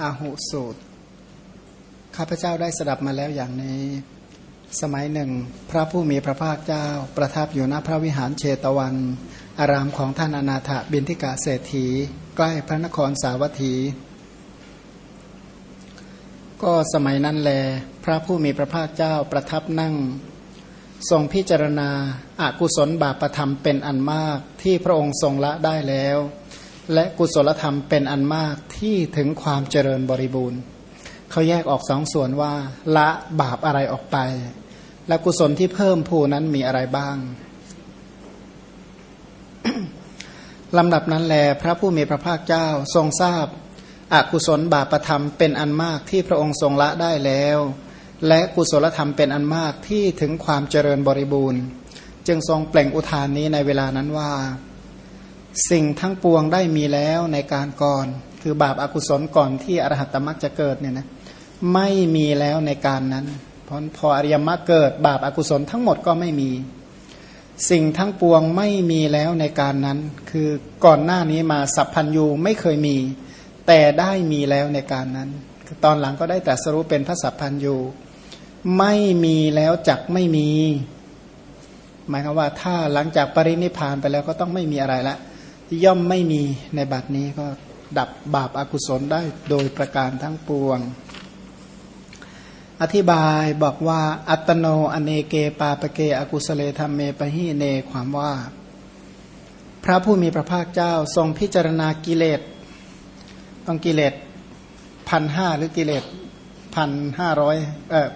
อาหุสูตร ข้าพเจ้าได้สดับมาแล้วอย่างนี้ สมัยหนึ่ง พระผู้มีพระภาคเจ้า ประทับอยู่ณพระวิหารเชตวัน อารามของท่านอนาถบินทิกาเศรษฐี ใกล้พระนครสาวัตถี ก็สมัยนั้นแล พระผู้มีพระภาคเจ้าประทับนั่ง ทรงพิจารณาอากุศลบาปธรรมเป็นอันมากที่พระองค์ทรงละได้แล้ว และกุศลธรรมเป็นอันมากที่ถึงความเจริญบริบูรณ์เขาแยกออกสองส่วนว่า ละบาปอะไรออกไป และกุศลที่เพิ่มผูนั้นมีอะไรบ้างลำดับนั้นแลพระผู้มีพระภาคเจ้าทรงทราบอกุศลบาปธรรมเป็นอันมากที่พระองค์ทรงละได้แล้ว และกุศลธรรมเป็นอันมากที่ถึงความเจริญบริบูรณ์ จึงทรงเปล่งอุทานนี้ในเวลานั้นว่า สิ่งทั้งปวงได้มีแล้วในการก่อน คือบาปอากุศลก่อนที่อรหัตตมรรคจะเกิดเนี่ยนะไม่มีแล้วในการนั้น เพราะพออริยมรรคเกิด บาปอากุศลทั้งหมดก็ไม่มี สิ่งทั้งปวงไม่มีแล้วในการนั้น คือก่อนหน้านี้มาสัพพัญยูไม่เคยมี แต่ได้มีแล้วในการนั้น ตอนหลังก็ได้แต่สรุปเป็นพระสัพพัญยูไม่มีแล้วจักไม่มี หมายความว่าถ้าหลังจากปรินิพานไปแล้วก็ต้องไม่มีอะไรละ ย่อมไม่มีในบัดนี้ก็ดับบาปอากุศลได้โดยประการทั้งปวง อธิบายบอกว่า อัตโนอเนเกปาปเกอกุสเลธรรมเมปหิเนความว่า พระผู้มีพระภาคเจ้าทรงพิจารณากิเลสต้องกิเลสพันห้าหรือกิเลสพันห้าร้อยเออ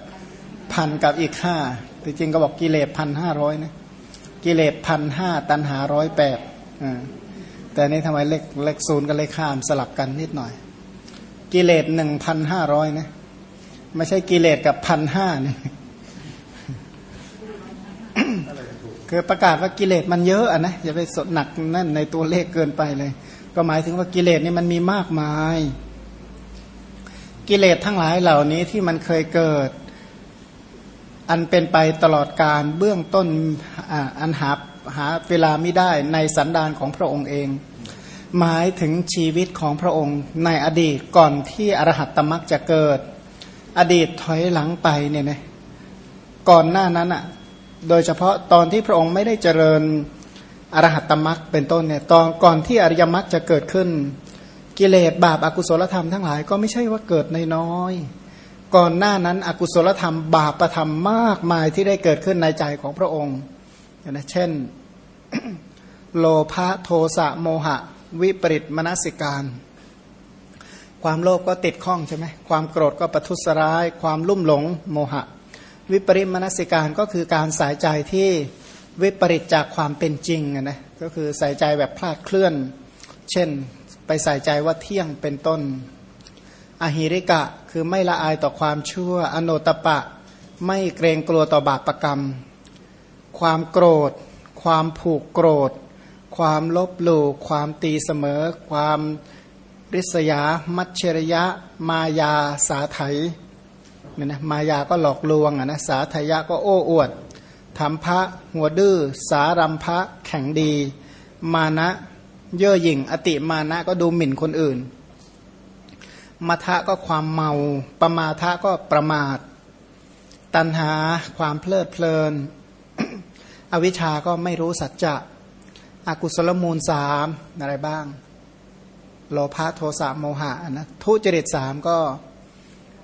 พันกับอีกห้าจริงก็บอกกิเลสพันห้าร้อยนะกิเลสพันห้าตันหาร้อยแปดอ่า แต่นี้ทำไมเลขเลขศูนย์กับเลขข้ามสลับกันนิดหน่อย กิเลสหนึ่งพันห้าร้อยนะไม่ใช่กิเลสกับพันห้าเนี่ยคือประกาศว่ากิเลสมันเยอะอะนะอย่าไปสดหนักนั่นในตัวเลขเกินไปเลย ก็หมายถึงว่ากิเลสนี่มันมีมากมาย กิเลสทั้งหลายเหล่านี้ที่มันเคยเกิด อันเป็นไปตลอดการเบื้องต้นอันหา หาเวลาไม่ได้ในสันดานของพระองค์เอง หมายถึงชีวิตของพระองค์ในอดีตก่อนที่อรหัตตมรักจะเกิด อดีตถอยหลังไปเนี่ยนะก่อนหน้านั้นอะโดยเฉพาะตอนที่พระองค์ไม่ได้เจริญอรหัตตมรักเป็นต้นเนี่ยตอนก่อนที่อริยมรรคจะเกิดขึ้น กิเลสบาปอากุศลธรรมทั้งหลายก็ไม่ใช่ว่าเกิดในน้อยก่อนหน้านั้นอกุศลธรรมบาปประธรรมมากมายที่ได้เกิดขึ้นในใจของพระองค์ นะเช่น โลภะโทสะโมหะ วิปริตมนสิการ ความโลภก็ติดข้องใช่ไหมความโกรธก็ประทุษร้าย ความลุ่มหลงโมหะ วิปริตมนสิการก็คือการสายใจที่วิปริตจากความเป็นจริงนะก็คือใส่ใจแบบพลาดเคลื่อน เช่น ไปใส่ใจว่าเที่ยงเป็นต้น อหิริกะคือไม่ละอายต่อความชั่ว อโนตปะ ไม่เกรงกลัวต่อบาปรกรรม ความโกรธ ความผูกโกรธ ความลบหลู่ความตีเสมอ ความริษยา มัชเชรยะ มายาสาไถเนี่ยนะมายาก็หลอกลวงอะนะสาไทยะก็โอ้อวดทำพระหัวดื้อสารัมพระแข็งดี มานะเย่อหยิ่ง อติมานะก็ดูหมิ่นคนอื่นมัทะก็ความเมาประมาทะก็ประมาท ตัณหาความเพลิดเพลิน อวิชาก็ไม่รู้สัจจะอากุศลมูลสามอะไรบ้าง โลภะโทสะโมหะนะทุจริตสามก็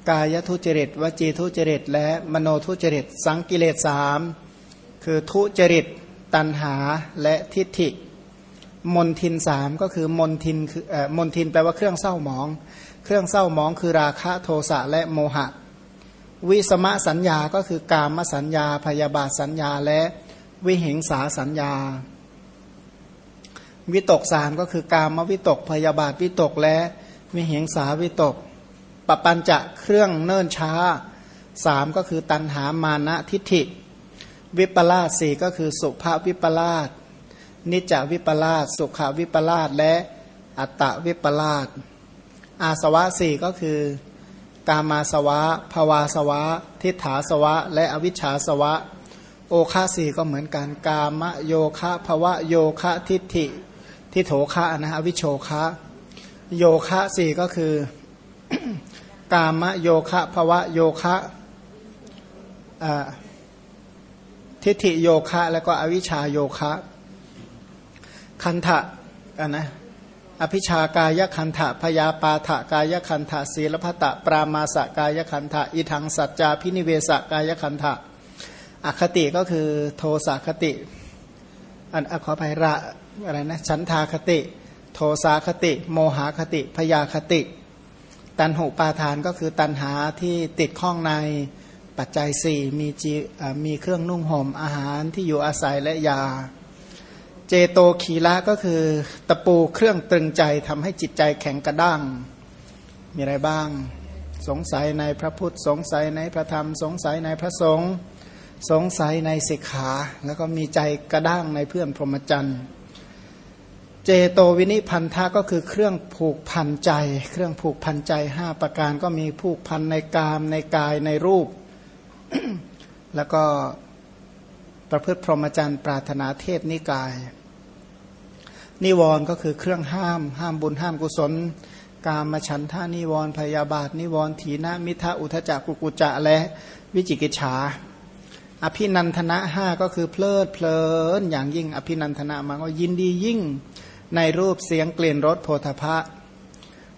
กายทุจริตวจีทุจริต และมโนทุจริต สังกิเลสสามคือทุจริตตัณหาและทิฏฐิ มนทินสามก็คือมนทินคือเอ่อมนทินแปลว่าเครื่องเศร้าหมอง เครื่องเศร้าหมองคือราคะโทสะและโมหะ วิสมะสัญญาก็คือกามสัญญาพยาบาทสัญญาและ วิหิงสาสัญญา วิตกสามก็คือกามวิตกพยาบาทวิตกและวิหิงสาวิตกปปัญจะเครื่องเนิ่นช้าสามก็คือตันหามานะทิฏฐิ วิปลาสสี่ก็คือสุภาวิปลาสนิจวิปลาสสุขาวิปลาสและอัตตวิปลาสอาสวะสี่ก็คือกามาสวะภวาสวะ ทิฏฐาสวะ และอวิชชาสวะ โอคาสีก็เหมือนกันกามโยคะภวะโยคะทิฏฐิทิโถคะนะอวิโชคะโยคะสี่ก็คือ กามโยคะภวะโยคะทิฏฐิโยคะ แล้วก็อวิชชาโยคะ คันทะอันนะอภิชากายคันทะพยาปาทะกายคันทะศีลพัตะปรามาสกายคันทะอิทังสัจจาพินิเวสกายคันทะ อคติก็คือโทสะคติอันอขอภัยระอะไรนะฉันทาคติ โทสาคติ โมหคติพยาคติ ตันหุปาทานก็คือตันหาที่ติดข้องในปัจจัยสี่มีจีมีเครื่องนุ่งห่มอาหารที่อยู่อาศัยและยา เจโตคีละก็คือตะปูเครื่องตรึงใจทำให้จิตใจแข็งกระด้าง มีอะไรบ้าง สงสัยในพระพุทธสงสัยในพระธรรมสงสัยในพระสงฆ์ สงสัยในสิกขา แล้วก็มีใจกระด้างในเพื่อนพรหมจรรย์ เจโตวินิพันธะก็คือเครื่องผูกพันใจ เครื่องผูกพันใจห้าประการก็มีผูกพันในกามในกายในรูป แล้วก็ประพฤติพรหมจรรย์ ปรารถนาเทศนิกาย นิวรณ์ก็คือเครื่องห้าม ห้ามบุญห้ามกุศล กามฉันท่านิวรณ์พยาบาท นิวรณ์ถีนมิทะอุทจักกุกุจะและวิจิกิจฉา อภินันทนะห้าก็คือเพลิดเพลินอย่างยิ่งอภินันทนะมาก็ยินดียิ่งในรูปเสียงเกลี่ยนรสโพธพะ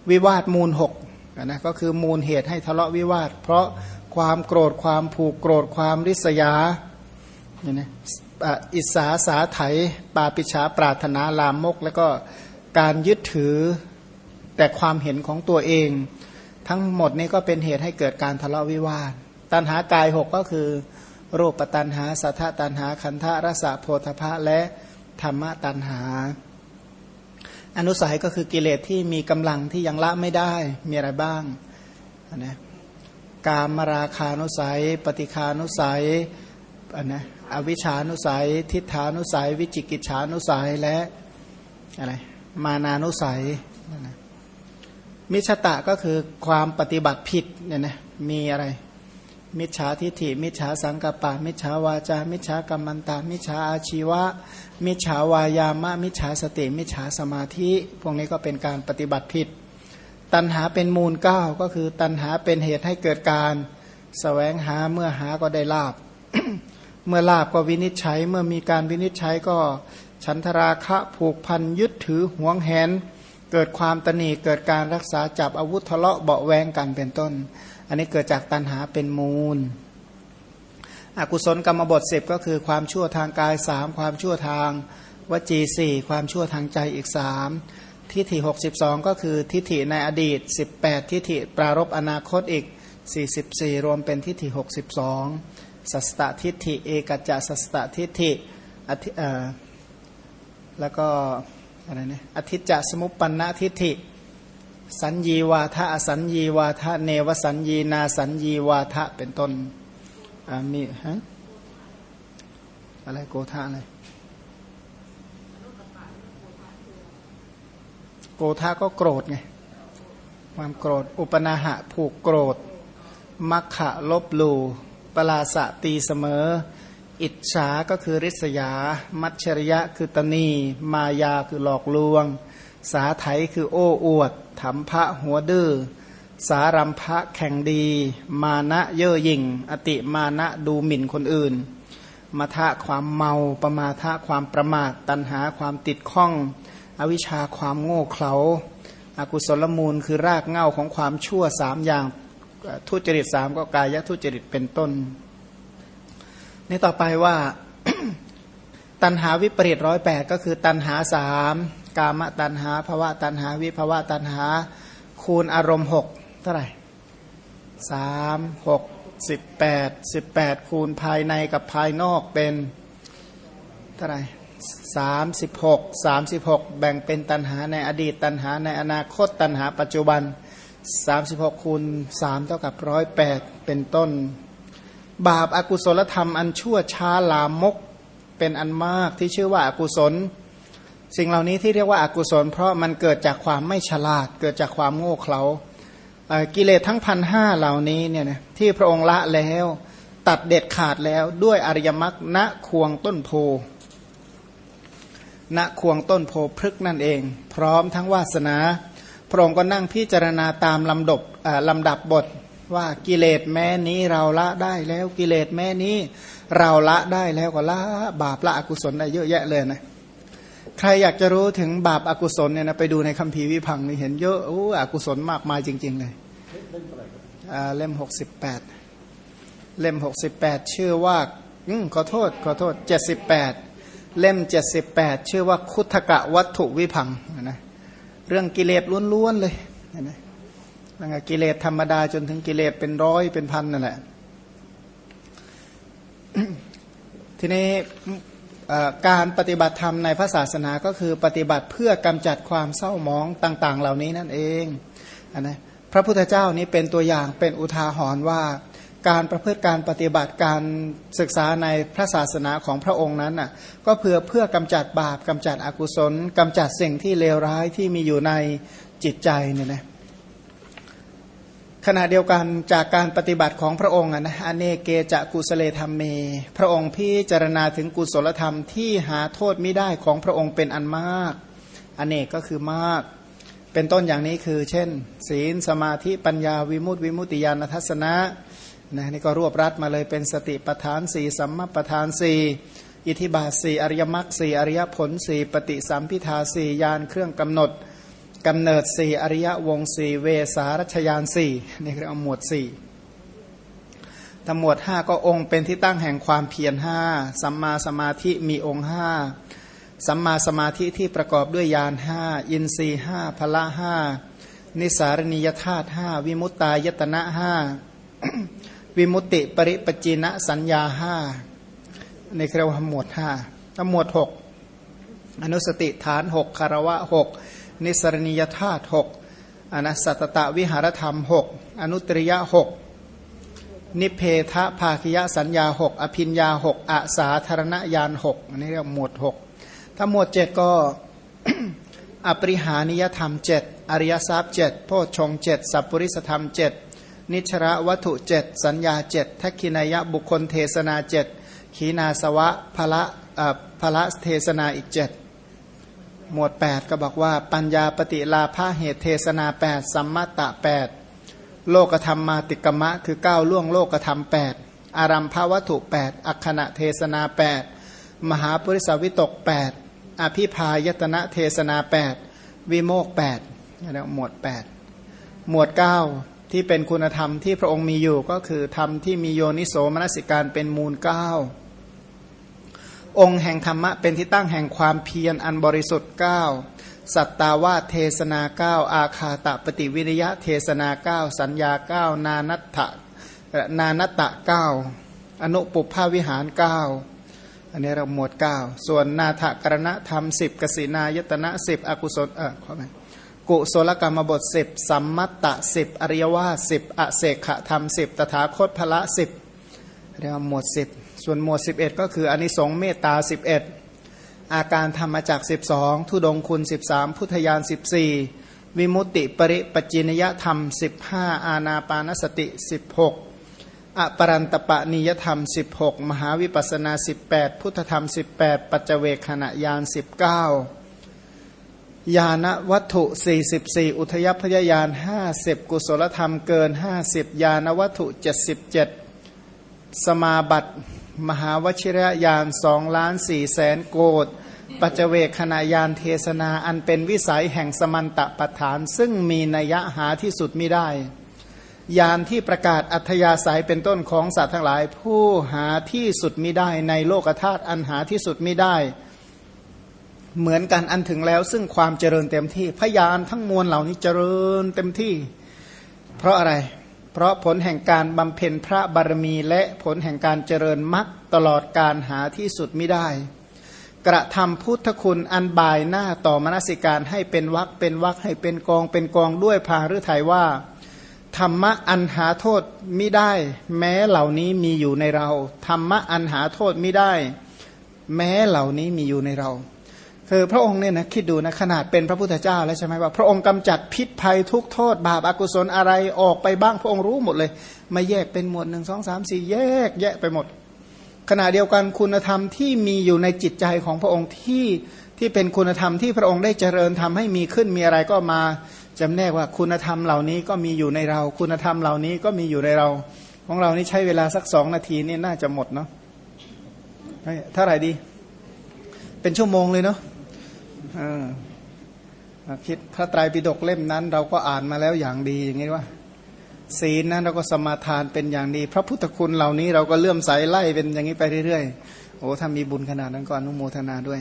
วิวาทมูลหกนะก็คือมูลเหตุให้ทะเลาะวิวาท เพราะความโกรธความผูกโกรธความริษยาเนี่ยนะอิสาสาไถปาปิชาปรารถนาลามก แล้วก็การยึดถือแต่ความเห็นของตัวเอง ทั้งหมดนี้ก็เป็นเหตุให้เกิดการทะเลาะวิวาท ตันหากายหกก็คือ รูปตันหา สัทธตันหา คันธรสะโพธพะและธรรมตันหา อนุสัยก็คือกิเลสที่มีกำลังที่ยังละไม่ได้มีอะไรบ้างนะกามราคานุสัย ปฏิคานุสัยอันนะอวิชานุสัย ทิฏฐานุสัย วิจิกิจฉานุสัยและอะไรมานานุสัยมิชตะก็คือความปฏิบัติผิดเนี่ยนะมีอะไร มิจฉาทิฏฐิ มิจฉาสังกปะ มิจฉาวาจา มิจฉากรรมันตา มิจฉาอาชีวะ มิจฉาวายามะ มิจฉาสติ มิจฉาสมาธิ พวกนี้ก็เป็นการปฏิบัติผิด ตัณหาเป็นมูลเก้าก็คือตัณหาเป็นเหตุให้เกิดการสแสวงหาเมื่อหาก็ได้ลาบ เมื่อลาบก็วินิจฉัย เมื่อมีการวินิจฉัยก็ฉันทราคะผูกพันยึดถือหวงแหนเกิดความตนีเกิดการรักษาจับอาวุธทะเลาะเบาแวงกันเป็นต้น อันนี้เกิดจากตัณหาเป็นมูล อกุศลกรรมบทสิบก็คือความชั่วทางกายสามความชั่วทางวจีสี่ความชั่วทางใจอีกสามทิฏฐิ62 ก็คือทิฏฐิในอดีต 18 ทิฏฐิปรารบอนาคตอีก 44 รวมเป็นทิฏฐิ62 สัสตทิฏฐิเอกจัสัสตทิฏฐิแล้วก็อะไรเนี่ยอธิจจสมุปปนนทิฏฐิ สัญญีวาทะอสัญญีวาทะเนวสัญญีนาสัญญีวาทะเป็นต้นมีฮะอะไรโกธาอะไรโกธาก็โกรธไงความโกรธ อุปนาหะผูกโกรธ มัคคะลบลูปลาสะตีเสมอ อิจฉาก็คือริษยา มัจฉริยะคือตนี มายาคือหลอกลวง สาไถคือโอ้อวดถมพระหัวดื้อสารัมพะแข่งดี มานะเย่อหยิ่ง อติมานะดูหมิ่นคนอื่นมาทะความเมาประมาทะความประมาท ตัณหาความติดข้อง อวิชชาความโง่เขลาอากุศลมูลคือรากเง่าของความชั่วสามอย่าง ทุจริตสามก็กายทุจริตเป็นต้น นี่ต่อไปว่า ตันหาวิปริตร้อยแปดก็คือตันหาสาม กามตันหาภาวะตันหา วิภาวะตันหา คูณอารมณ์หกเท่าไหร่สามหกสิบแปดสิบแปดคูณภายในกับภายนอกเป็นเท่าไหร่สามสิบหกสามสิบหกแบ่งเป็นตันหาในอดีตตันหาในอนาคตตันหาปัจจุบันสามสิบหกคูณสามเท่ากับร้อยแปดเป็นต้น บาปอากุศลธรรมอันชั่วช้าลามกเป็นอันมากที่ชื่อว่าอากุศล สิ่งเหล่านี้ที่เรียกว่าอากุศล เพราะมันเกิดจากความไม่ฉลาด เกิดจากความโง่เขลากิเลสทั้งพันห้าเหล่านี้เนี่ยนะที่พระองค์ละแล้ว ตัดเด็ดขาดแล้วด้วยอริยมรรคณควงต้นโพณควงต้นโพพฤกนั่นเอง พร้อมทั้งวาสนา พระองค์ก็นั่งพิจารณาตามลำดับลำดับบทว่ากิเลสแม้นี้เราละได้แล้วกิเลสแม้นี้ เราละได้แล้วก็ละบาปละอกุศลได้เยอะแยะเลยนะ ใครอยากจะรู้ถึงบาปอากุศลเนี่ยนะไปดูในคัมภีร์วิพังนี่เห็นเยอะโอ้อกุศลมากมายจริง ๆ เลยเล่มหกสิบแปดเล่มหกสิบแปดชื่อว่าอืมขอโทษขอโทษเจ็ดสิบแปดเล่มเจ็ดสิบแปดชื่อว่าคุถกะวัตถุวิพังนะเรื่องกิเลสล้วนๆเลยนะตั้งแต่กิเลสธรรมดาจนถึงกิเลสเป็นร้อยเป็นพันนั่นแหละทีนี้ การปฏิบัติธรรมในพระศาสนาก็คือปฏิบัติเพื่อกำจัดความเศร้าหมองต่างๆ เหล่านี้นั่นเองอนนะพระพุทธเจ้านี้เป็นตัวอย่างเป็นอุทาหรณ์ว่า การประพฤติการปฏิบัติการศึกษาในพระศาสนาของพระองค์นั้นน่ะก็เพื่อเพื่อกำจัดบาปกำจัดอกุศลกำจัดสิ่งที่เลวร้ายที่มีอยู่ในจิตใจเนี่ยนะ ขณะเดียวกันจากการปฏิบัติของพระองค์นะอเนเกจะกุสเลธรรมเม พระองค์พิจารณาถึงกุศลธรรมที่หาโทษไม่ได้ของพระองค์เป็นอันมาก อเนกก็คือมาก เป็นต้นอย่างนี้คือ เช่น ศีลสมาธิปัญญาวิมุตติวิมุตติญาณทัศนะนะนี่ก็รวบรัดมาเลยเป็นสติปทานสี่สัมมาปทานสี่อิทิบาสี่อริยมรรคสี่อริยผลสี่ปฏิสัมพิทาสี่ญาณเครื่องกำหนด กำเนิดสี่อริยวงสี่เวสารัชยานสี่นี่เรียกว่าหมวดสี่ทหมวดห้าก็องค์เป็นที่ตั้งแห่งความเพียรห้าสัมมาสมาธิมีองค์ห้าสัมมาสมาธิที่ประกอบด้วยญาณห้าอินทรีห้าพละห้านิสารณียธาตุห้าวิมุตตายตนะห้าวิมุตติปริปจินะสัญญาห้าในเรียกว่าหมวดห้าหมวดหกอนุสติฐานหกคารวะหก นิสรณียธาตุหกอนัสตตะวิหารธรรมหกอนุตริยะหกนิเพทะภาคิยสัญญาหกอภินญาหกอาสาธารณญาณหกอันนี้เรียกหมวดหกถ้าหมวดเจ็ดก็อปริหานิยธรรมเจ็ดอริยทรัพย์เจ็ดโพชงเจ็ดสัพปริสธรรมเจ็ดนิชระวัตถุเจ็ดสัญญาเจ็ดทักขินายะบุคคลเทศนาเจ็ดขีนาสวะพละพละเทศนาอีกเจ็ด หมวด 8 ก็บอกว่า ปัญญาปฏิลาภาเหตุเทศนา 8 สัมมาตะ 8 โลกธรรมมาติกมะ คือ9ล่วงโลกธรรม 8 อารัมภวัตถุ 8 อัคณะเทศนา 8 มหาปริสวิตก 8 อภิพายตนะเทศนา 8 วิโมก 8นี่หมวด 8 หมวด 9 ที่เป็นคุณธรรมที่พระองค์มีอยู่ก็คือธรรมที่มีโยนิโสมนสิการเป็นมูล 9 องค์แห่งธรรมะเป็นที่ตั้งแห่งความเพียรอันบริสุทธิ์ 9 สัตตาวาเทศนา 9 อาคาตะปฏิวิริยะเทศนา 9 สัญญา 9 นานัตถะนานัตตะ 9 อนุปุพาวิหาร 9 อันนี้เราหมวด 9 ส่วนนาถกรณธรรม 10 กสินายตนะ 10 อกุศลเออขอไหมกุศลกรรมบท 10 สัมมัตตะ 10 อริยวาสิบอเสกธรรม 10 ตถาคตพละ 10 เรียกว่าหมวด 10 ส่วนหมวด 11 ก็คืออนิสงส์เมตตา 11 อาการธรรมจัก12 ทุดงคุณ 13 พุทธยาน 14 วิมุตติปริปจินยธรรม 15 อาณาปานสติ 16 อปรันตปะนิยธรรม 16 มหาวิปัสนา 18 พุทธธรรม 18 ปัจเจเวขณะยาน 19 ญาณวัตถุ 44 อุทยพยายาน 50 กุศลธรรมเกิน 50 ญาณวัตถุ 77สมาบัติ มหาวชิรยานสองล้านสี่แสนโกดปัจเวกขณะยานเทศนาอันเป็นวิสัยแห่งสมันตะปฐาน ซึ่งมีนัยหาที่สุดไม่ได้ ยานที่ประกาศอัธยาศัยเป็นต้นของสัตว์ทั้งหลาย ผู้หาที่สุดมิได้ในโลกธาตุอันหาที่สุดมิได้ เหมือนกันอันถึงแล้วซึ่งความเจริญเต็มที่พยานทั้งมวลเหล่านี้เจริญเต็มที่ เพราะอะไร เพราะผลแห่งการบำเพ็ญพระบารมีและผลแห่งการเจริญมรรคตลอดการหาที่สุดไม่ได้ กระทำพุทธคุณอันบายหน้าต่อมนสิการให้เป็นวักเป็นวักให้เป็นกองเป็นกองด้วยพาฤทัยว่า ธรรมะอันหาโทษไม่ได้ แม้เหล่านี้มีอยู่ในเรา ธรรมะอันหาโทษไม่ได้ แม้เหล่านี้มีอยู่ในเรา คือพระองค์เนี่ยนะคิดดูนะขนาดเป็นพระพุทธเจ้าแล้วใช่ไหมว่า พระองค์กำจัดพิษภัยทุกโทษ บาปอากุศลอะไรออกไปบ้างพระองค์รู้หมดเลย มาแยกเป็นหมวดหนึ่งสองสามสี่แยกแยกไปหมด ขณะเดียวกันคุณธรรมที่มีอยู่ในจิตใจของพระองค์ที่ที่เป็นคุณธรรมที่พระองค์ได้เจริญทำให้มีขึ้นมีอะไรก็มาจำแนกว่าคุณธรรมเหล่านี้ก็มีอยู่ในเรา คุณธรรมเหล่านี้ก็มีอยู่ในเรา ของเรานี่ใช้เวลาสักสองนาทีนี่น่าจะหมดเนาะเท่าไหร่ดี เป็นชั่วโมงเลยเนาะ คิดพระไตรปิฎกเล่มนั้น เราก็อ่านมาแล้วอย่างดีอย่างนี้ว่าศีลนั้นเราก็สมาทานเป็นอย่างดี พระพุทธคุณเหล่านี้เราก็เลื่อมใสไล่เป็นอย่างนี้ไปเรื่อยๆโอ้ถ้ามีบุญขนาดนั้นก็อนุโมทนาด้วย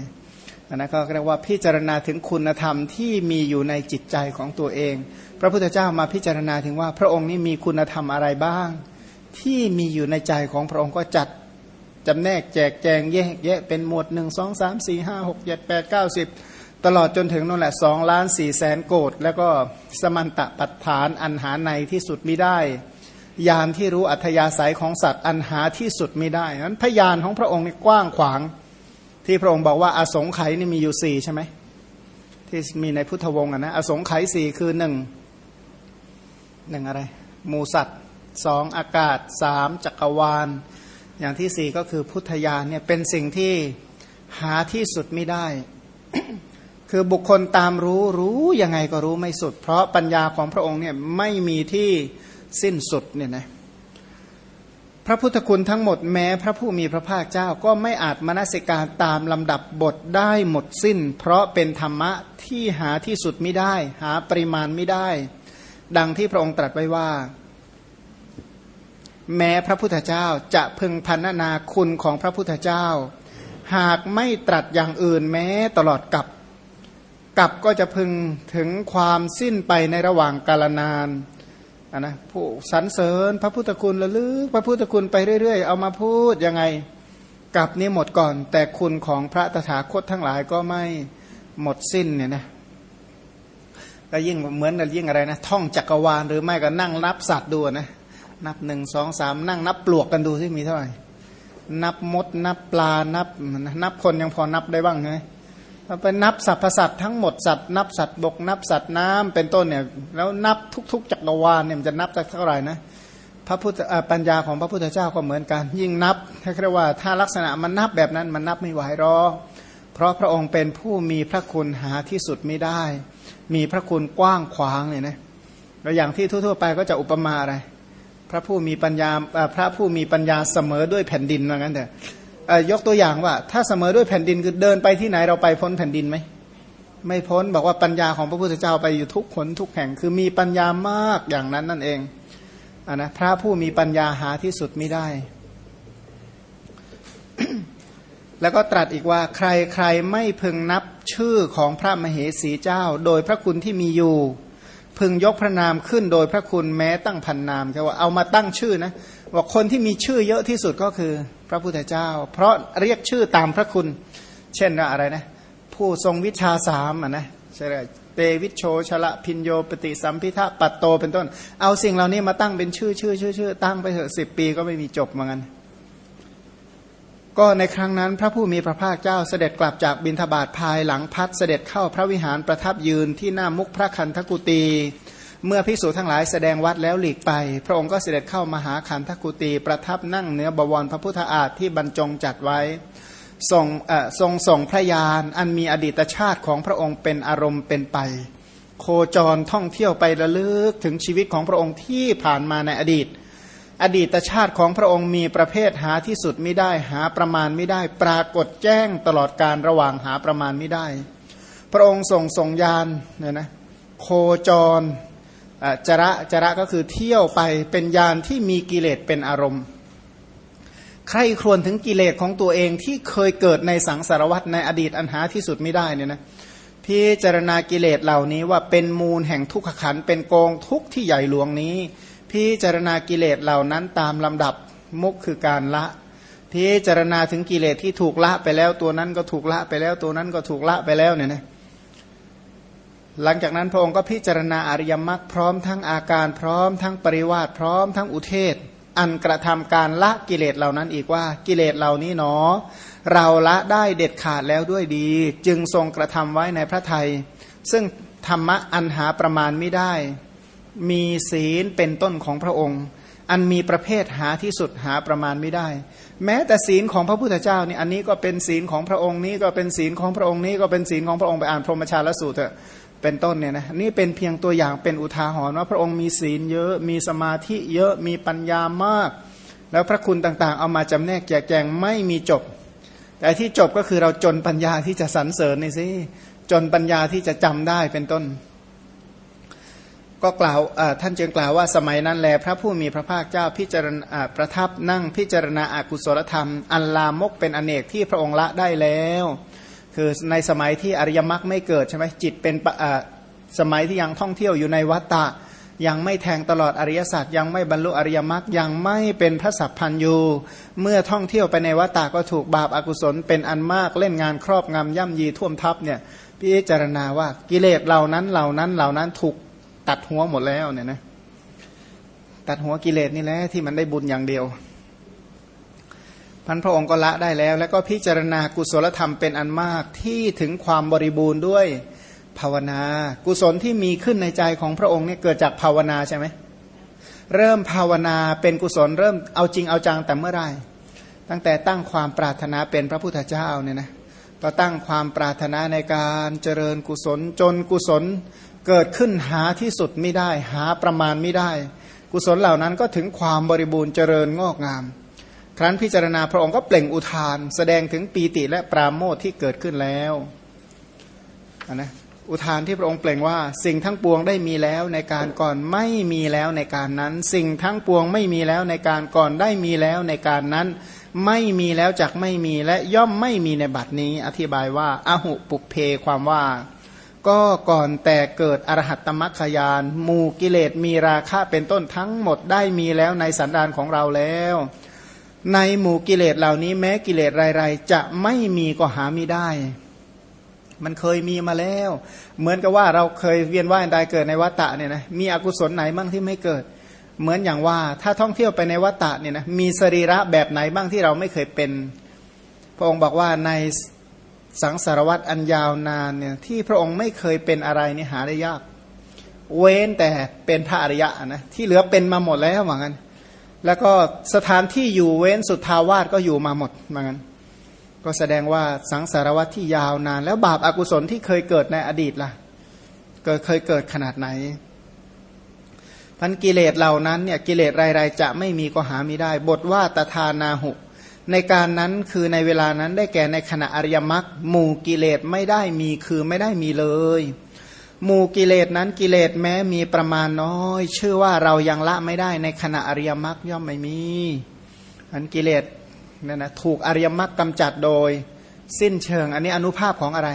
อันนั้นก็เรียกว่าพิจารณาถึงคุณธรรมที่มีอยู่ในจิตใจของตัวเอง พระพุทธเจ้ามาพิจารณาถึงว่า พระองค์นี้มีคุณธรรมอะไรบ้าง ที่มีอยู่ในใจของพระองค์ก็จัดจำแนกแจกแจงแยกแยะเป็นหมวดหนึ่งสองสามสี่ห้าหกเจ็ดแปดเก้าสิบ ตลอดจนถึงนั่นแหละสองล้านสี่แสนโกดแล้วก็สมันตะปัฏฐานอันหาในที่สุดไม่ได้ ยานที่รู้อัธยาศัยของสัตว์อันหาที่สุดไม่ได้นั้นพยานของพระองค์นี่กว้างขวาง ที่พระองค์บอกว่าอสงไขยนี่มีอยู่สี่ใช่ไหมที่มีในพุทธวงศ์นะอสงไขยสี่คือหนึ่งหนึ่งอะไรมูสัตว์สองอากาศสามจักรวาล อย่างที่สี่ก็คือพุทธญาณเนี่ยเป็นสิ่งที่หาที่สุดไม่ได้ คือบุคคลตามรู้รู้ยังไงก็รู้ไม่สุด เพราะปัญญาของพระองค์เนี่ยไม่มีที่สิ้นสุดเนี่ยนะพระพุทธคุณทั้งหมดแม้พระผู้มีพระภาคเจ้าก็ไม่อาจมนสิการตามลำดับบทได้หมดสิ้น เพราะเป็นธรรมะที่หาที่สุดไม่ได้ หาปริมาณไม่ได้ ดังที่พระองค์ตรัสไว้ว่า แม้พระพุทธเจ้าจะพึงพันนาคุณของพระพุทธเจ้า หากไม่ตรัสอย่างอื่นแม้ตลอดกับ กับก็จะพึงถึงความสิ้นไปในระหว่างกาลนานนนะผู้สรรเสริญพระพุทธคุณระลึกพระพุทธคุณไปเรื่อย ๆ เอามาพูดยังไงกับนี้หมดก่อน แต่คุณของพระตถาคตทั้งหลายก็ไม่หมดสิ้นเนี่ยนะก็ยิ่งเหมือนยิ่งอะไรนะท่องจักรวาลหรือไม่ก็นั่งนับสัตว์ดูนะนับหนึ่งสองสามนั่งนับปลวกกันดูที่มีเท่าไหร่นับมดนับปลานับนับคนยังพอนับได้บ้างไงเราไปนับสรรพสัตว์ทั้งหมดสัตว์นับสัตว์บกนับสัตว์น้ำเป็นต้นเนี่ยแล้วนับทุก ๆจักรวาลเนี่ยมันจะนับจากเท่าไหร่นะพระพุทธปัญญาของพระพุทธเจ้าก็เหมือนกัน ยิ่งนับแค่ว่าถ้าลักษณะมันนับแบบนั้นมันนับไม่ไหวหรอกเพราะพระองค์เป็นผู้มีพระคุณหาที่สุดไม่ได้ มีพระคุณกว้างขวางเลยนะแล้วอย่างที่ทั่วๆไปก็จะอุปมาอะไร พระผู้มีปัญญาพระผู้มีปัญญาเสมอด้วยแผ่นดินว่างั้นเถอะ ยกตัวอย่างว่า ถ้าเสมอด้วยแผ่นดินคือเดินไปที่ไหนเราไปพ้นแผ่นดินไหมไม่พ้นบอกว่าปัญญาของพระพุทธเจ้าไปอยู่ทุกคนทุกแห่ง คือมีปัญญามากอย่างนั้นนั่นเองอนนะพระผู้มีปัญญาหาที่สุดไม่ได้ แล้วก็ตรัสอีกว่าใครใครไม่พึงนับชื่อของพระมเหสีเจ้า โดยพระคุณที่มีอยู่ พึงยกพระนามขึ้นโดยพระคุณแม้ตั้งพันนามแค่ว่าเอามาตั้งชื่อนะว่าคนที่มีชื่อเยอะที่สุดก็คือ พระพุทธเจ้า เพราะเรียกชื่อตามพระคุณ เช่นอะไรนะ ผู้ทรงวิชาสามอะนะใช่ไหมเตวิชโชชละพินโยปฏิสัมพิทะปัตโตเป็นต้น เอาสิ่งเหล่านี้มาตั้งเป็นชื่อชื่อชื่อชื่อตั้งไปเถอะสิบปีก็ไม่มีจบเหมือนกันก็ในครั้งนั้นพระผู้มีพระภาคเจ้าเสด็จกลับจากบินทบาทภายหลังพัดเสด็จเข้าพระวิหารประทับยืนที่หน้ามุกพระคันธกุตี เมื่อพิสูจทั้งหลายแสดงวัดแล้วหลีกไป พระองค์ก็เสด็จเข้ามาหาขันธกุตีประทับนั่งเนื้อบวรพระพุทธอาฏที่บรรจงจัดไว้ทรงทรงส่งพระยานอันมีอดีตชาติของพระองค์เป็นอารมณ์เป็นไป โคจรท่องเที่ยวไประลึกถึงชีวิตของพระองค์ที่ผ่านมาในอดีต อดีตชาติของพระองค์มีประเภทหาที่สุดไม่ได้หาประมาณไม่ได้ ปรากฏแจ้งตลอดการระหว่างหาประมาณไม่ได้ พระองค์ทรงส่งยานเนี่ยนะโคจร จระจระก็คือเที่ยวไปเป็นยานที่มีกิเลสเป็นอารมณ์ ใครครวญถึงกิเลสของตัวเองที่เคยเกิดในสังสารวัตในอดีตอันหาที่สุดไม่ได้เนี่ยนะพิจารณากิเลสเหล่านี้ว่าเป็นมูลแห่งทุกขขันเป็นกองทุกที่ใหญ่หลวงนี้ พิจารณากิเลสเหล่านั้นตามลำดับมุกคือการละ พิจารณาถึงกิเลสที่ถูกละไปแล้วตัวนั้นก็ถูกละไปแล้วตัวนั้นก็ถูกละไปแล้วเนี่ยนะ หลังจากนั้นพระองค์ก็พิจารณาอริยมรรคพร้อมทั้งอาการพร้อมทั้งปริวาสพร้อมทั้งอุเทศ อันกระทำการละกิเลสเหล่านั้นอีกว่ากิเลสเหล่านี้หนอ เราละได้เด็ดขาดแล้วด้วยดี จึงทรงกระทำไว้ในพระไทย ซึ่งธรรมะอันหาประมาณไม่ได้ มีศีลเป็นต้นของพระองค์ อันมีประเภทหาที่สุดหาประมาณไม่ได้ แม้แต่ศีลของพระพุทธเจ้านี่อันนี้ก็เป็นศีลของพระองค์นี้ก็เป็นศีลของพระองค์นี้ก็เป็นศีลของพระองค์ไปอ่านพรหมชาลสูตรเถอะ เป็นต้นเนี่ยนะนี่เป็นเพียงตัวอย่างเป็นอุทาหรณ์ว่าพระองค์มีศีลเยอะมีสมาธิเยอะมีปัญญามาก แล้วพระคุณต่างๆ เอามาจำแนกแจกแจงไม่มีจบ แต่ที่จบก็คือเราจนปัญญาที่จะสรรเสริญนี่สิจนปัญญาที่จะจำได้เป็นต้น ก็กล่าวท่านจึงกล่าวว่าสมัยนั้นแลพระผู้มีพระภาคเจ้าพิจารณาประทับนั่งพิจารณาอากุศลธรรม อันลามกเป็นอเนกที่พระองค์ละได้แล้ว คือในสมัยที่อริยมรรคไม่เกิดใช่ไหมจิตเป็นสมัยที่ยังท่องเที่ยวอยู่ในวัฏฏะยังไม่แทงตลอดอริยสัจยังไม่บรรลุอริยมรรคยังไม่เป็นพระสัพพันยูเมื่อท่องเที่ยวไปในวัฏฏะก็ถูกบาปอากุศลเป็นอันมากเล่นงานครอบงำย่ำยีท่วมทับเนี่ยพิจารณาว่ากิเลสเหล่านั้นเหล่านั้นเหล่านั้นถูกตัดหัวหมดแล้วเนี่ยนะตัดหัวกิเลสนี่แหละที่มันได้บุญอย่างเดียว พันพระองค์ก็ละได้แล้ว แล้วก็พิจารณากุศลธรรมเป็นอันมากที่ถึงความบริบูรณ์ด้วยภาวนา กุศลที่มีขึ้นในใจของพระองค์เนี่ยเกิดจากภาวนาใช่ไหมเริ่มภาวนาเป็นกุศลเริ่มเอาจริงเอาจังแต่เมื่อไรตั้งแต่ตั้งความปรารถนาเป็นพระพุทธเจ้าเนี่ยนะก็ตั้งความปรารถนาในการเจริญกุศลจนกุศลเกิดขึ้นหาที่สุดไม่ได้ หาประมาณไม่ได้ กุศลเหล่านั้นก็ถึงความบริบูรณ์เจริญงอกงาม ครั้นพิจารณาพระองค์ก็เปล่งอุทาน แสดงถึงปีติและปราโมทที่เกิดขึ้นแล้วนะอุทานที่พระองค์เปล่งว่า สิ่งทั้งปวงได้มีแล้วในการก่อนไม่มีแล้วในการนั้น สิ่งทั้งปวงไม่มีแล้วในการก่อนได้มีแล้วในการนั้น ไม่มีแล้วจากไม่มีและย่อมไม่มีในบัดนี้ อธิบายว่าอาหุปุเพความว่า ก็ก่อนแต่เกิดอรหัตตมัคคยานมูกิเลสมีราคะเป็นต้นทั้งหมดได้มีแล้วในสันดานของเราแล้ว ในหมู่กิเลสเหล่านี้แม้กิเลสไรๆจะไม่มีก็หาไม่ได้ มันเคยมีมาแล้ว เหมือนกับว่าเราเคยเวียนว่ายตายเกิดในวัฏฏะเนี่ยนะมีอกุศลไหนบ้างที่ไม่เกิด เหมือนอย่างว่าถ้าท่องเที่ยวไปในวัฏฏะเนี่ยนะมีสรีระแบบไหนบ้างที่เราไม่เคยเป็น พระองค์บอกว่าในสังสารวัตรอันยาวนานเนี่ยที่พระองค์ไม่เคยเป็นอะไรนี่หาได้ยาก เว้นแต่เป็นพระอริยะนะที่เหลือเป็นมาหมดแล้วเหมือนกัน แล้วก็สถานที่อยู่เว้นสุดทาวาสก็อยู่มาหมดเหมือนกันก็แสดงว่าสังสารวัตที่ยาวนาน แล้วบาปอากุศลที่เคยเกิดในอดีตล่ะเกิดเคยเกิดขนาดไหนพันกิเลสเหล่านั้นเนี่ยกิเลสรายๆจะไม่มีก็หาไม่ได้ บทว่าตถานาหุ ในการนั้นคือในเวลานั้นได้แก่ในขณะอริยมรรคหมู่กิเลสไม่ได้มีคือไม่ได้มีเลย หมู่กิเลสนั้นกิเลสแม้มีประมาณน้อย ชื่อว่าเรายังละไม่ได้ในขณะอริยมรรคย่อมไม่มีอันกิเลสเนี่ยนะถูกอริยมรรคกำจัดโดยสิ้นเชิง อันนี้อนุภาพของอะไร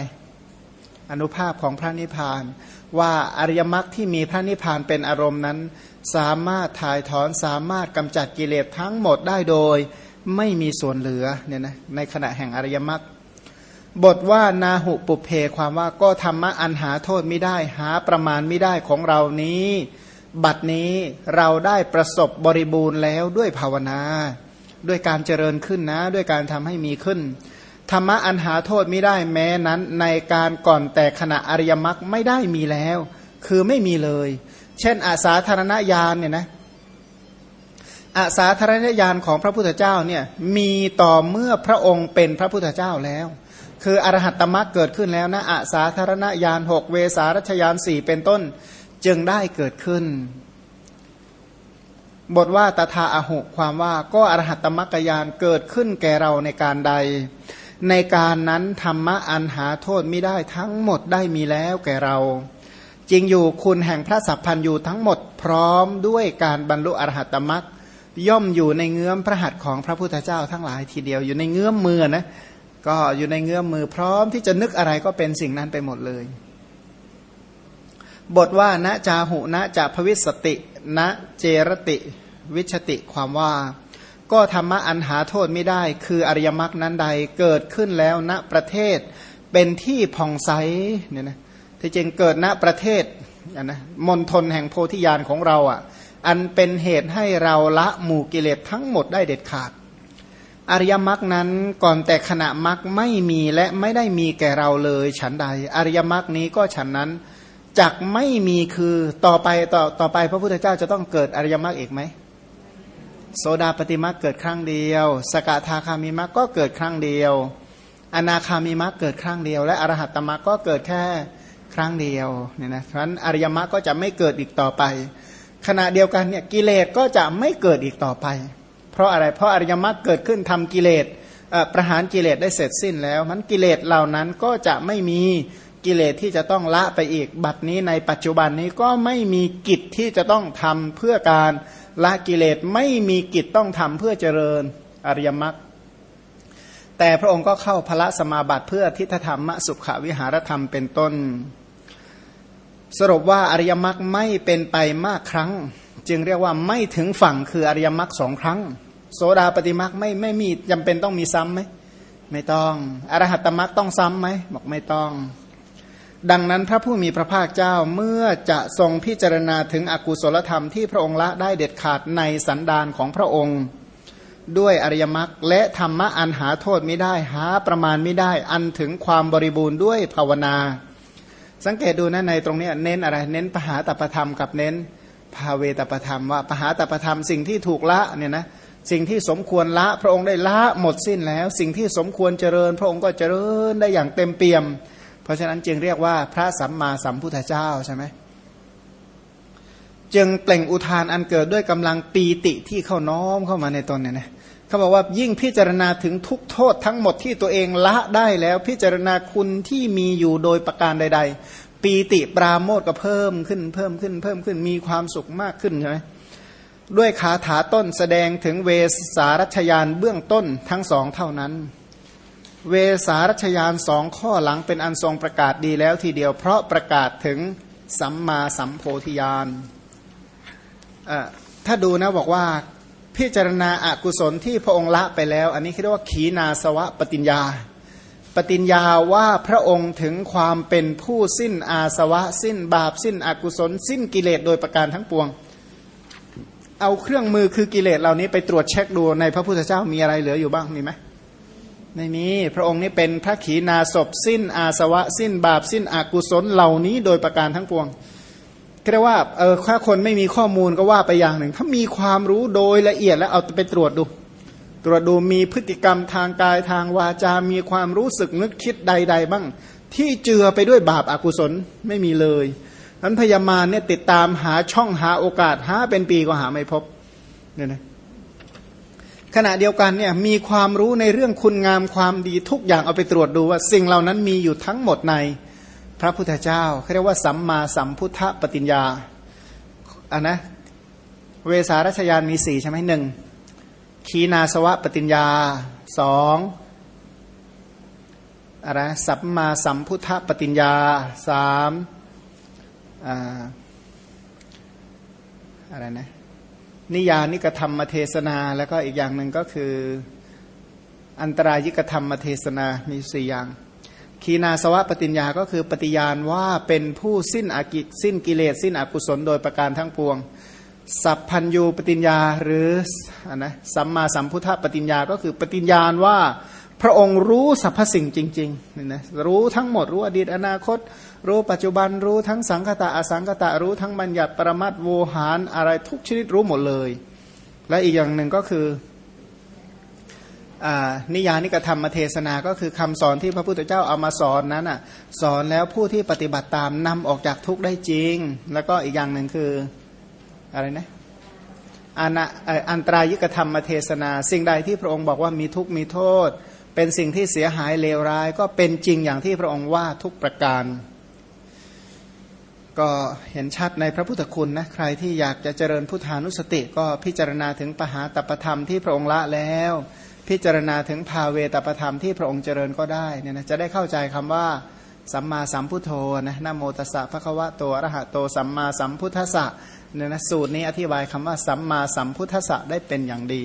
อนุภาพของพระนิพพาน ว่าอริยมรรคที่มีพระนิพพานเป็นอารมณ์นั้น สามารถถ่ายถอนสามารถกำจัดกิเลสทั้งหมดได้โดย ไม่มีส่วนเหลือเนี่ยนะในขณะแห่งอริยมรรค บทว่านาหุปุเพความว่าก็ธรรมะอันหาโทษไม่ได้หาประมาณไม่ได้ของเรานี้ บัดนี้เราได้ประสบบริบูรณ์แล้วด้วยภาวนา ด้วยการเจริญขึ้นนะ ด้วยการทำให้มีขึ้น ธรรมะอันหาโทษไม่ได้แม้นั้นในการก่อนแต่ขณะอริยมรรคไม่ได้มีแล้ว คือไม่มีเลย เช่นอาสาธารณญาณเนี่ยนะอาสาธารณญาณของพระพุทธเจ้าเนี่ยมีต่อเมื่อพระองค์เป็นพระพุทธเจ้าแล้ว คืออรหัตตมรรคเกิดขึ้นแล้วนะอาสาธารณญาณหกเวสารัชยานสี่เป็นต้นจึงได้เกิดขึ้น บทว่าตถาอาหุความว่าก็อรหัตตมรรคยานเกิดขึ้นแก่เราในการใด ในการนั้นธรรมะอันหาโทษไม่ได้ทั้งหมดได้มีแล้วแก่เราจริงอยู่คุณแห่งพระสัพพันธ์อยู่ทั้งหมดพร้อมด้วยการบรรลุอรหัตตมรรคย่อมอยู่ในเงื้อมพระหัตถ์ของพระพุทธเจ้าทั้งหลายทีเดียวอยู่ในเงื้อมมือนะ ก็อยู่ในเงื้อมมือพร้อมที่จะนึกอะไรก็เป็นสิ่งนั้นไปหมดเลย บทว่าณจาหุณจาภวิสติณเจรติ วิชติความว่า ก็ธรรมะอันหาโทษไม่ได้ คืออริยมรรคนั้นใดเกิดขึ้นแล้วณประเทศเป็นที่ผ่องใสเนี่ยนะที่จริงเกิดณประเทศนะมณฑลแห่งโพธิญาณของเราอะ อันเป็นเหตุให้เราละหมู่กิเลสทั้งหมดได้เด็ดขาด อริยมรรคนั้นก่อนแต่ขณะมรรคไม่มีและไม่ได้มีแก่เราเลย ฉันใด อริยมรรคนี้ก็ฉันนั้นจักไม่มีคือต่อไปต่อต่อไปพระพุทธเจ้าจะต้องเกิดอริยมรรคอีกไหมโสดาปฏิมาเกิดครั้งเดียว สกทาคามิมาก็เกิดครั้งเดียว อนาคามิมาเกิดครั้งเดียว และอรหัตตมรรคก็เกิดแค่ครั้งเดียวเนี่ยนะเพราะฉะนั้นอริยมรรคก็จะไม่เกิดอีกต่อไป ขณะเดียวกันเนี่ยกิเลสก็จะไม่เกิดอีกต่อไป ราะอะไร เพราะอริยมรรคเกิดขึ้นทำกิเลสประหารกิเลสได้เสร็จสิ้นแล้ว มันกิเลสเหล่านั้นก็จะไม่มีกิเลสที่จะต้องละไปอีก บัดนี้ในปัจจุบันนี้ก็ไม่มีกิจที่จะต้องทำเพื่อการละกิเลสไม่มีกิจต้องทำเพื่อเจริญอริยมรรคแต่พระองค์ก็เข้าพระสมาบัติเพื่อทิฏฐธรรมสุขวิหารธรรมเป็นต้น สรุปว่าอริยมรรคไม่เป็นไปมากครั้ง จึงเรียกว่าไม่ถึงฝั่งคืออริยมรรคสองครั้ง โสดาปฏิมรรคไม่ไม่มีจำเป็นต้องมีซ้ำไหมไม่ต้องอรหัตตมรรคต้องซ้ำไหมบอกไม่ต้อง ดังนั้นพระผู้มีพระภาคเจ้าเมื่อจะทรงพิจารณาถึงอกุศลธรรมที่พระองค์ละได้เด็ดขาดในสันดานของพระองค์ ด้วยอริยมรรคและธรรมะอันหาโทษไม่ได้หาประมาณไม่ได้อันถึงความบริบูรณ์ด้วยภาวนา สังเกตดูนะในตรงนี้เน้นอะไรเน้นปหาตประธรรมกับเน้นภาเวตประธรรมว่าปหาตประธรรมสิ่งที่ถูกละเนี่ยนะ สิ่งที่สมควรละพระองค์ได้ละหมดสิ้นแล้ว สิ่งที่สมควรเจริญ พระองค์ก็เจริญได้อย่างเต็มเปี่ยม เพราะฉะนั้นจึงเรียกว่าพระสัมมาสัมพุทธเจ้าใช่ไหมจึงเปล่งอุทานอันเกิดด้วยกำลังปีติที่เข้าน้อมเข้ามาในตนเนี่ยนะเขาบอกว่ายิ่งพิจารณาถึงทุกโทษทั้งหมดที่ตัวเองละได้แล้ว พิจารณาคุณที่มีอยู่โดยประการใด ๆ ปีติปราโมทก็เพิ่มขึ้นเพิ่มขึ้นเพิ่มขึ้นมีความสุขมากขึ้นใช่ไหม ด้วยคาถาต้นแสดงถึงเวสารัชยานเบื้องต้นทั้งสองเท่านั้น เวสารัชยานสองข้อหลังเป็นอันทรงประกาศดีแล้วทีเดียวเพราะประกาศถึงสัมมาสัมโพธิญาณถ้าดูนะบอกว่าพิจารณาอากุศลที่พระองค์ละไปแล้ว อันนี้เรียกว่าขีนาสวะปฏิญญา ปฏิญญาว่าพระองค์ถึงความเป็นผู้สิ้นอาสวะ สิ้นบาป สิ้นอกุศล สิ้นกิเลสโดยประการทั้งปวง เอาเครื่องมือคือกิเลสเหล่านี้ไปตรวจเช็คดูในพระพุทธเจ้ามีอะไรเหลืออยู่บ้างมีไหมไม่มีพระองค์นี้เป็นพระขีณาสพสิ้นอาสวะ สิ้นบาป สิ้นอกุศลเหล่านี้โดยประการทั้งปวงเรียกว่าเออถ้าคนไม่มีข้อมูลก็ว่าไปอย่างหนึ่ง ถ้ามีความรู้โดยละเอียดแล้วเอาไปตรวจดู ตรวจดูมีพฤติกรรมทางกายทางวาจา มีความรู้สึกนึกคิดใด ๆ บ้าง ที่เจือไปด้วยบาปอากุศลไม่มีเลย นั้นพยามาเนี่ยติดตามหาช่องหาโอกาสหาเป็นปีก็หาไม่พบเนี่ยนะขณะเดียวกันเนี่ยมีความรู้ในเรื่องคุณงามความดีทุกอย่างเอาไปตรวจดูว่า สิ่งเหล่านั้นมีอยู่ทั้งหมดในพระพุทธเจ้าเขาเรียกว่าสัมมาสัมพุทธปฏิญญาอะนะเวสารัชยานมีสี่ใช่ไหมหนึ่งขีนาสวะปฏิญญาสองอะไรสัมมาสัมพุทธปฏิญญาสาม อะไรนะนิยานิกธรรมเทศนา แล้วก็อีกอย่างหนึ่งก็คือ อันตรายิกธรรมเทศนามีสี่อย่างคีนาสวะปฏิญญาก็คือปฏิญาณว่าเป็นผู้สิ้นอากิสิ้นกิเลส สิ้นอกุศลโดยประการทั้งปวง สัพพัญญูปฏิญญาหรืออนนะสัมมาสัมพุทธปฏิญญาก็คือปฏิญญาณว่า พระองค์รู้สรรพสิ่งจริงๆนี่นะรู้ทั้งหมดรู้อดีตอนาคต รู้ปัจจุบันรู้ทั้งสังคตะอสังคตะรู้ทั้งบัญญัติปรมัตโวหารอะไรทุกชนิดรู้หมดเลย และอีกอย่างหนึ่งก็คือนิยานิกธรรมเทศนาก็คือคำสอนที่พระพุทธเจ้าเอามาสอนนั้นอะสอนแล้วผู้ที่ปฏิบัติตามนำออกจากทุกข์ได้จริง แล้วก็อีกอย่างหนึ่งคืออะไรนะอันอันตรายิกธรรมเทศนา สิ่งใดที่พระองค์บอกว่ามีทุกข์มีโทษ เป็นสิ่งที่เสียหายเลวร้าย ก็เป็นจริงอย่างที่พระองค์ว่าทุกประการ ก็เห็นชัดในพระพุทธคุณนะใครที่อยากจะเจริญพุทธานุสติ ก็พิจารณาถึงปหาตปธรรมที่พระองค์ละแล้ว พิจารณาถึงภาเวตปธรรมที่พระองค์เจริญก็ได้เนี่ยนะจะได้เข้าใจคำว่าสัมมาสัมพุทโธนะนโมตัสสะพระควะโตอรหะโตสัมมาสัมพุทธัสสะเนี่ยนะสูตรนี้อธิบายคำว่าสัมมาสัมพุทธัสสะได้เป็นอย่างดี